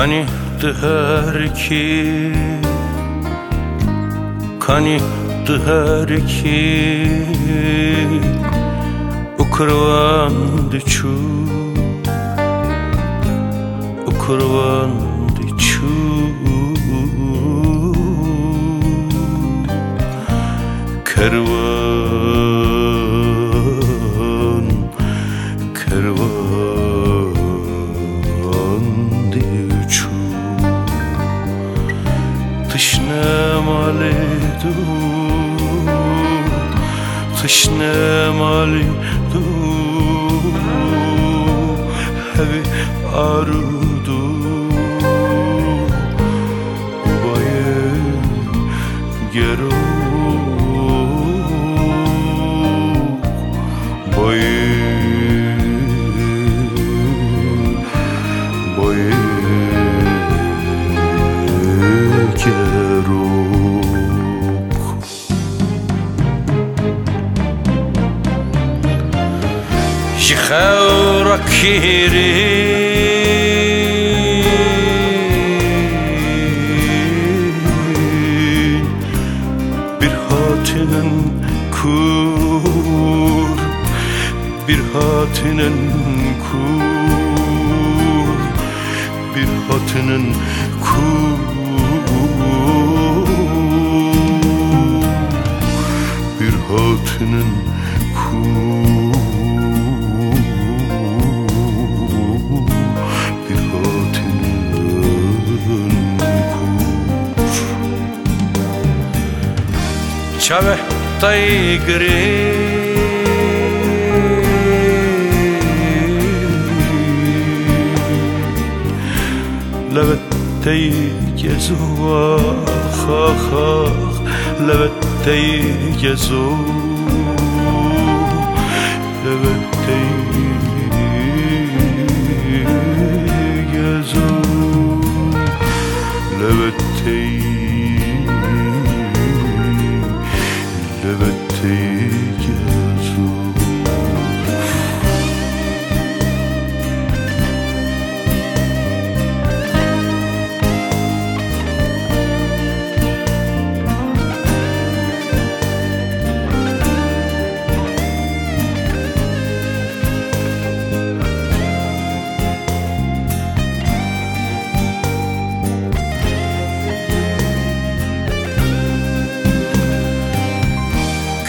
Kani ki Kani ki Ukurvan diçu Ukurvan diçu Kervan malidu Tışne malidu Hevi arudu Ubaye gero Boye Jihara kirin Bir hatinin kur Bir hatinin kur Bir hatinin kur Bir hatinin kur شبه تيجري لبتيك يا زواخ لبتيك يا زواخ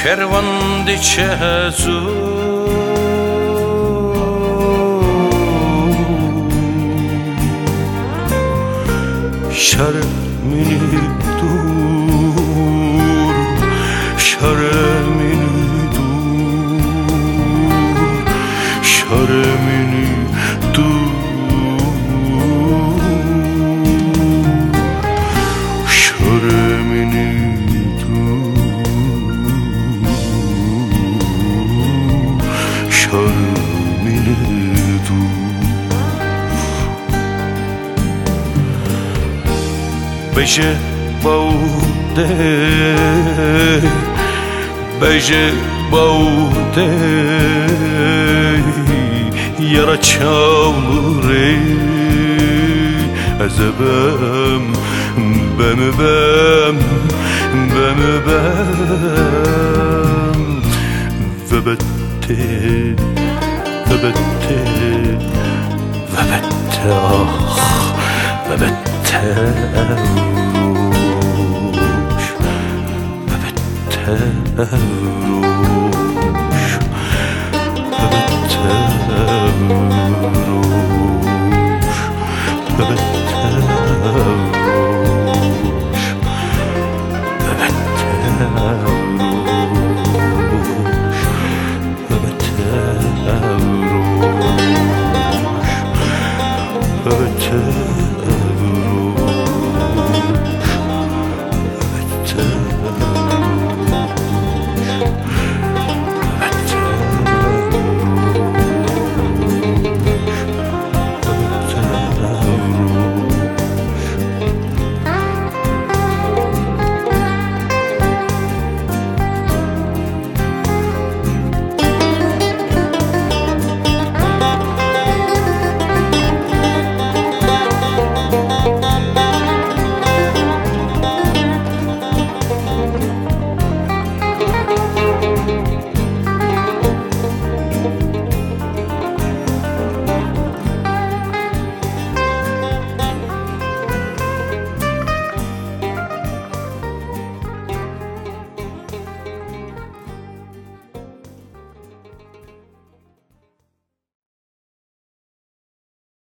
Kervan diçezu Şermini dur Şermini dur Şermini dur terminator Beşe baude Beşe baude Yara çavlure Ezebem Beni bem Beni bem Ve bet بته و بته و بته آخ و بته روش و روش